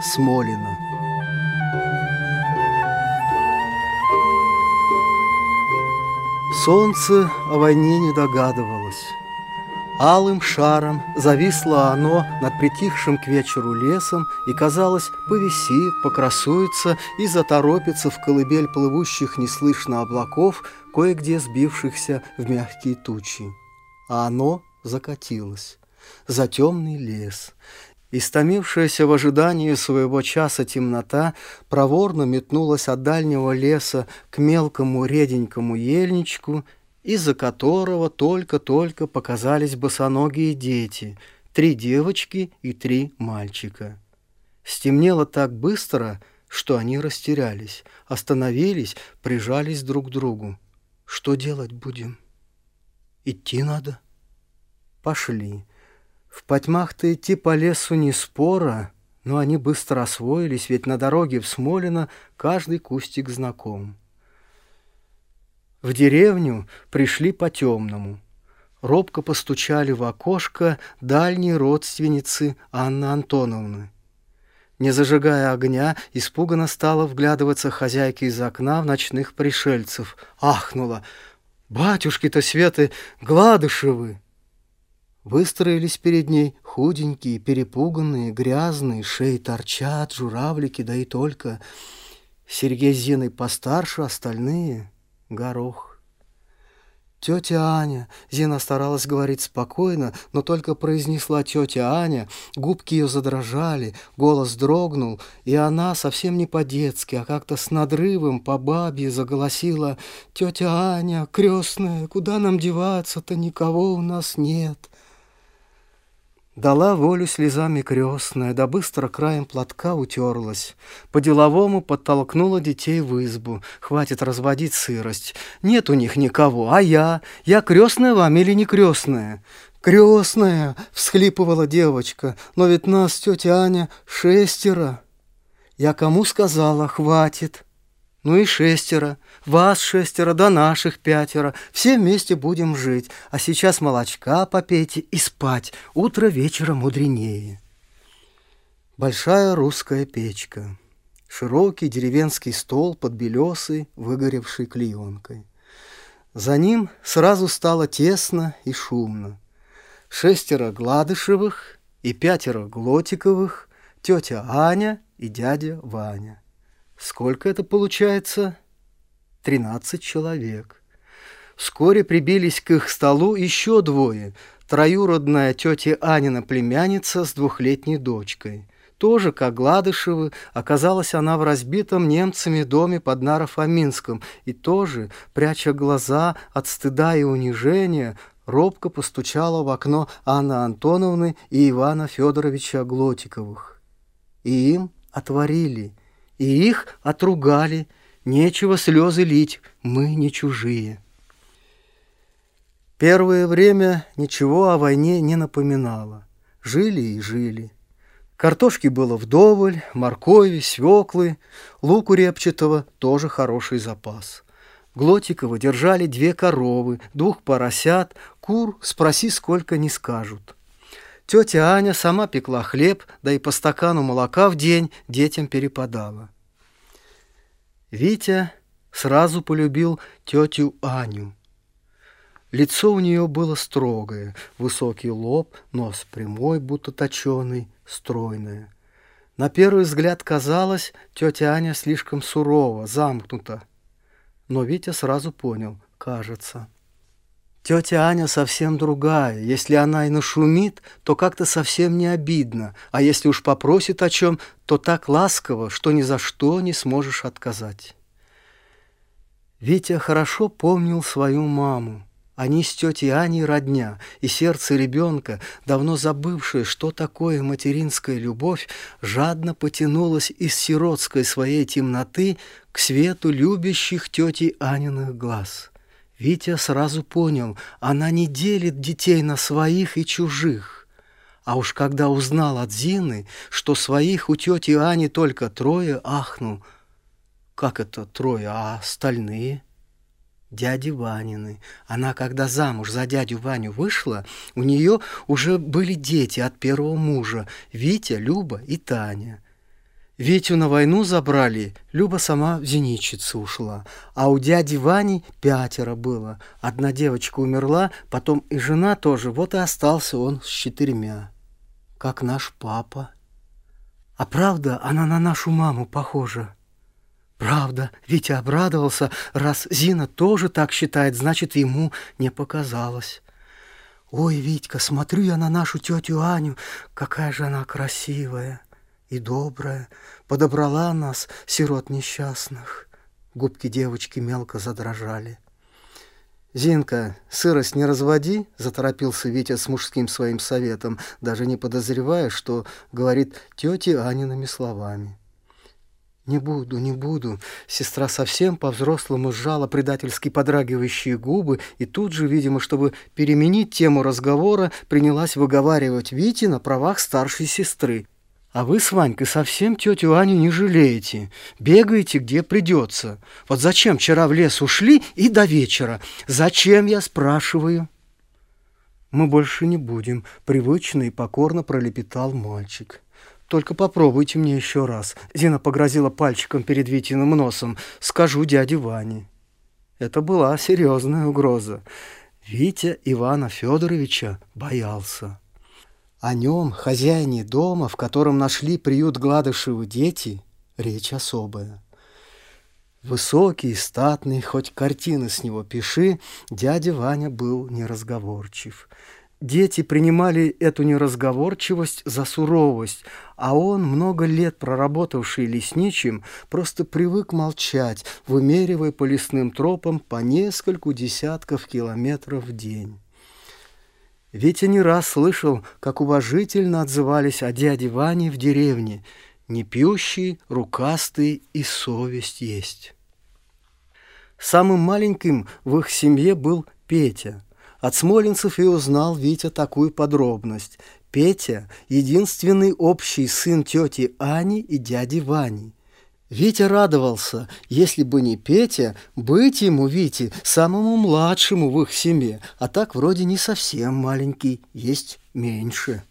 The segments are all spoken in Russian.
Смолина. Солнце о войне не догадывалось. Алым шаром зависло оно над притихшим к вечеру лесом и, казалось, повисит, покрасуется и заторопится в колыбель плывущих неслышно облаков, кое-где сбившихся в мягкие тучи. А оно закатилось за темный лес. Истомившаяся в ожидании своего часа темнота проворно метнулась от дальнего леса к мелкому реденькому ельничку из-за которого только-только показались босоногие дети, три девочки и три мальчика. Стемнело так быстро, что они растерялись, остановились, прижались друг к другу. Что делать будем? Идти надо? Пошли. В потьмах-то идти по лесу не спора, но они быстро освоились, ведь на дороге в Смолино каждый кустик знаком. В деревню пришли по-темному. Робко постучали в окошко дальней родственницы Анны Антоновны. Не зажигая огня, испуганно стала вглядываться хозяйка из окна в ночных пришельцев. Ахнула. «Батюшки-то Светы Гладышевы!» Выстроились перед ней худенькие, перепуганные, грязные, шеи торчат, журавлики, да и только. Сергей с Зиной постарше, остальные — горох. Тетя Аня, Зина старалась говорить спокойно, но только произнесла тетя Аня, губки ее задрожали, голос дрогнул, и она совсем не по-детски, а как-то с надрывом по бабе заголосила «Тетя Аня, крестная, куда нам деваться-то, никого у нас нет». Дала волю слезами крестная, да быстро краем платка утерлась. По-деловому подтолкнула детей в избу. Хватит разводить сырость. Нет у них никого, а я? Я крестная вам или не крестная? Крестная, всхлипывала девочка, но ведь нас, тетя Аня, шестеро. Я кому сказала, хватит. Ну и шестеро, вас шестеро, да наших пятеро. Все вместе будем жить. А сейчас молочка попейте и спать. Утро вечера мудренее. Большая русская печка. Широкий деревенский стол под белесой, выгоревшей клеенкой. За ним сразу стало тесно и шумно. Шестеро Гладышевых и пятеро Глотиковых, тетя Аня и дядя Ваня. Сколько это получается? Тринадцать человек. Вскоре прибились к их столу еще двое. Троюродная тетя Анина племянница с двухлетней дочкой. Тоже, как Гладышевы, оказалась она в разбитом немцами доме под Нарофоминском и тоже, пряча глаза от стыда и унижения, робко постучала в окно Анны Антоновны и Ивана Федоровича Глотиковых. И им отворили – и их отругали. Нечего слезы лить, мы не чужие. Первое время ничего о войне не напоминало. Жили и жили. Картошки было вдоволь, моркови, свеклы, луку репчатого тоже хороший запас. Глотикова держали две коровы, двух поросят, кур спроси сколько не скажут. Тетя Аня сама пекла хлеб, да и по стакану молока в день детям перепадала. Витя сразу полюбил тетю Аню. Лицо у нее было строгое, высокий лоб, нос прямой, будто точеный, стройное. На первый взгляд казалось, тетя Аня слишком сурова, замкнута. Но Витя сразу понял, кажется. Тетя Аня совсем другая. Если она и нашумит, то как-то совсем не обидно. А если уж попросит о чем, то так ласково, что ни за что не сможешь отказать. Витя хорошо помнил свою маму. Они с тетей Аней родня, и сердце ребенка, давно забывшее, что такое материнская любовь, жадно потянулось из сиротской своей темноты к свету любящих тети Аниных глаз. Витя сразу понял, она не делит детей на своих и чужих. А уж когда узнал от Зины, что своих у тети Ани только трое, ахнул. Как это трое, а остальные? Дяди Ванины. Она, когда замуж за дядю Ваню вышла, у нее уже были дети от первого мужа, Витя, Люба и Таня. Витю на войну забрали, Люба сама в зенитчицу ушла. А у дяди Вани пятеро было. Одна девочка умерла, потом и жена тоже, вот и остался он с четырьмя. Как наш папа. А правда, она на нашу маму похожа. Правда, Витя обрадовался, раз Зина тоже так считает, значит, ему не показалось. Ой, Витька, смотрю я на нашу тетю Аню, какая же она красивая и добрая, подобрала нас, сирот несчастных. Губки девочки мелко задрожали. «Зинка, сырость не разводи», — заторопился Витя с мужским своим советом, даже не подозревая, что говорит тете Аниными словами. «Не буду, не буду». Сестра совсем по-взрослому сжала предательски подрагивающие губы и тут же, видимо, чтобы переменить тему разговора, принялась выговаривать Вите на правах старшей сестры. «А вы с Ванькой совсем тетю Аню не жалеете. Бегаете, где придется. Вот зачем вчера в лес ушли и до вечера? Зачем, я спрашиваю?» «Мы больше не будем», — привычно и покорно пролепетал мальчик. Только попробуйте мне еще раз. Зина погрозила пальчиком перед Витиным носом. Скажу дяде Ване. Это была серьезная угроза. Витя Ивана Федоровича боялся. О нем, хозяине дома, в котором нашли приют Гладышевы дети, речь особая. Высокий, статный, хоть картины с него пиши, дядя Ваня был неразговорчив. Дети принимали эту неразговорчивость за суровость, а он, много лет проработавший лесничим, просто привык молчать, вымеривая по лесным тропам по нескольку десятков километров в день. Витя не раз слышал, как уважительно отзывались о дяде Ване в деревне, не пьющий, рукастый и совесть есть. Самым маленьким в их семье был Петя – от смолинцев и узнал Витя такую подробность. Петя – единственный общий сын тети Ани и дяди Вани. Витя радовался, если бы не Петя, быть ему, Вите, самому младшему в их семье, а так вроде не совсем маленький, есть меньше.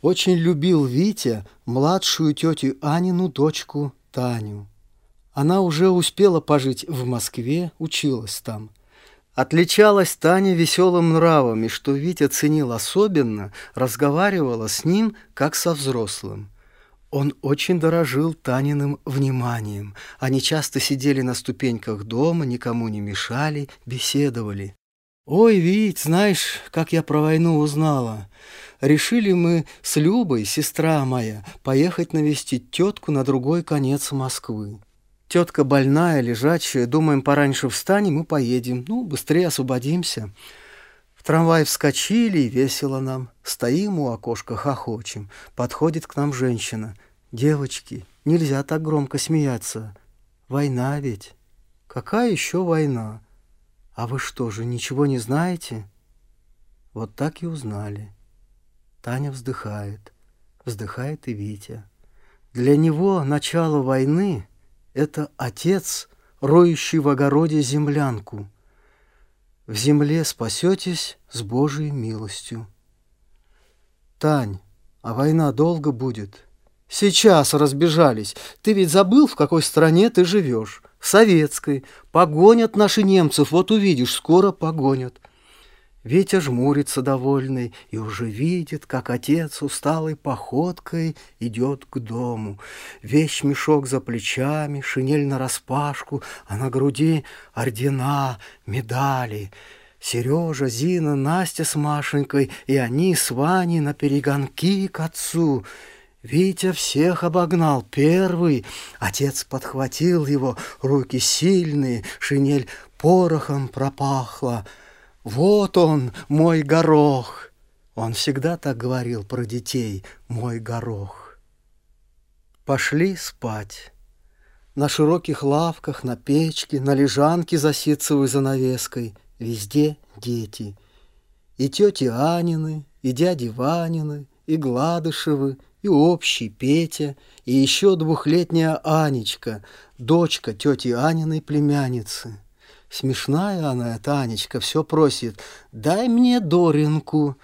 Очень любил Витя младшую тетю Анину дочку Таню. Она уже успела пожить в Москве, училась там – Отличалась Таня веселым нравом, и что Витя ценил особенно, разговаривала с ним, как со взрослым. Он очень дорожил Таниным вниманием. Они часто сидели на ступеньках дома, никому не мешали, беседовали. «Ой, Вить, знаешь, как я про войну узнала? Решили мы с Любой, сестра моя, поехать навестить тетку на другой конец Москвы. Тетка больная, лежачая, думаем, пораньше встанем и поедем. Ну, быстрее освободимся. Трамвай вскочили, и весело нам. Стоим у окошка, хохочем. Подходит к нам женщина. Девочки, нельзя так громко смеяться. Война ведь. Какая еще война? А вы что же, ничего не знаете? Вот так и узнали. Таня вздыхает. Вздыхает и Витя. Для него начало войны это отец, роющий в огороде землянку. В земле спасетесь с Божией милостью. Тань, а война долго будет? Сейчас разбежались. Ты ведь забыл, в какой стране ты живешь? В советской. Погонят наши немцев, вот увидишь, скоро погонят. Витя жмурится довольный и уже видит, как отец усталой походкой идет к дому. Вещь мешок за плечами, шинель нараспашку, а на груди ордена, медали. Сережа, Зина, Настя с Машенькой, и они с Ваней на перегонки к отцу. Витя всех обогнал первый. Отец подхватил его, руки сильные, шинель порохом пропахла — вот он, мой горох. Он всегда так говорил про детей, мой горох. Пошли спать. На широких лавках, на печке, на лежанке за ситцевой занавеской везде дети. И тети Анины, и дяди Ванины, и Гладышевы, и общий Петя, и еще двухлетняя Анечка, дочка тети Аниной племянницы. Смешная она, Танечка, все просит. «Дай мне Доринку».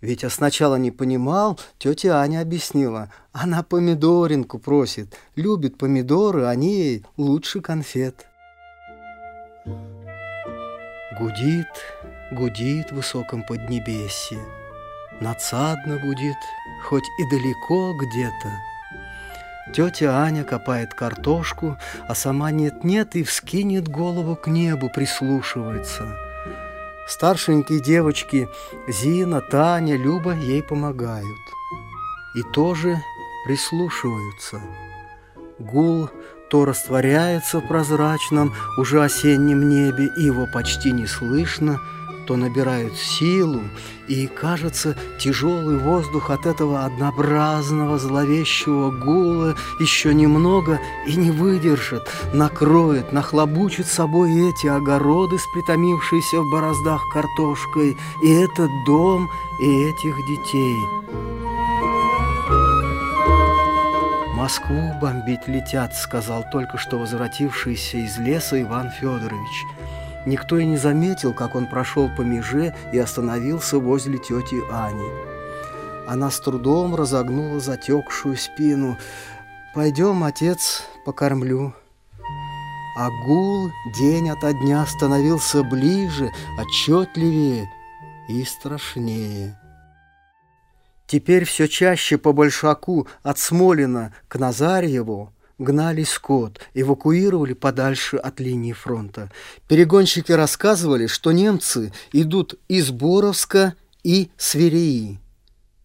Витя сначала не понимал, тетя Аня объяснила. Она помидоринку просит, любит помидоры, они ей лучше конфет. Гудит, гудит в высоком поднебесье, Надсадно гудит, хоть и далеко где-то. Тетя Аня копает картошку, а сама нет-нет и вскинет голову к небу, прислушивается. Старшенькие девочки Зина, Таня, Люба ей помогают. И тоже прислушиваются. Гул то растворяется в прозрачном, уже осеннем небе, и его почти не слышно – то набирают силу, и, кажется, тяжелый воздух от этого однообразного зловещего гула еще немного и не выдержит, накроет, нахлобучит собой эти огороды, спритомившиеся в бороздах картошкой, и этот дом, и этих детей. «Москву бомбить летят», — сказал только что возвратившийся из леса Иван Федорович — Никто и не заметил, как он прошел по меже и остановился возле тети Ани. Она с трудом разогнула затекшую спину. «Пойдем, отец, покормлю». А гул день ото дня становился ближе, отчетливее и страшнее. Теперь все чаще по Большаку от Смолина к Назарьеву гнали скот, эвакуировали подальше от линии фронта. Перегонщики рассказывали, что немцы идут из Боровска и Свиреи.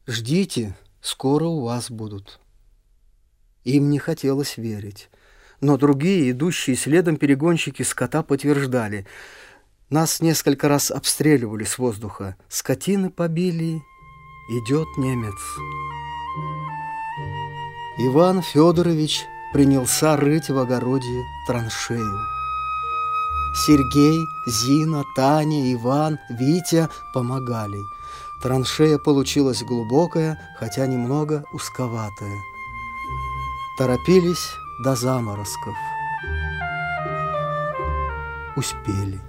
Ждите, скоро у вас будут. Им не хотелось верить. Но другие, идущие следом перегонщики скота, подтверждали. Нас несколько раз обстреливали с воздуха. Скотины побили. Идет немец. Иван Федорович принялся рыть в огороде траншею. Сергей, Зина, Таня, Иван, Витя помогали. Траншея получилась глубокая, хотя немного узковатая. Торопились до заморозков. Успели.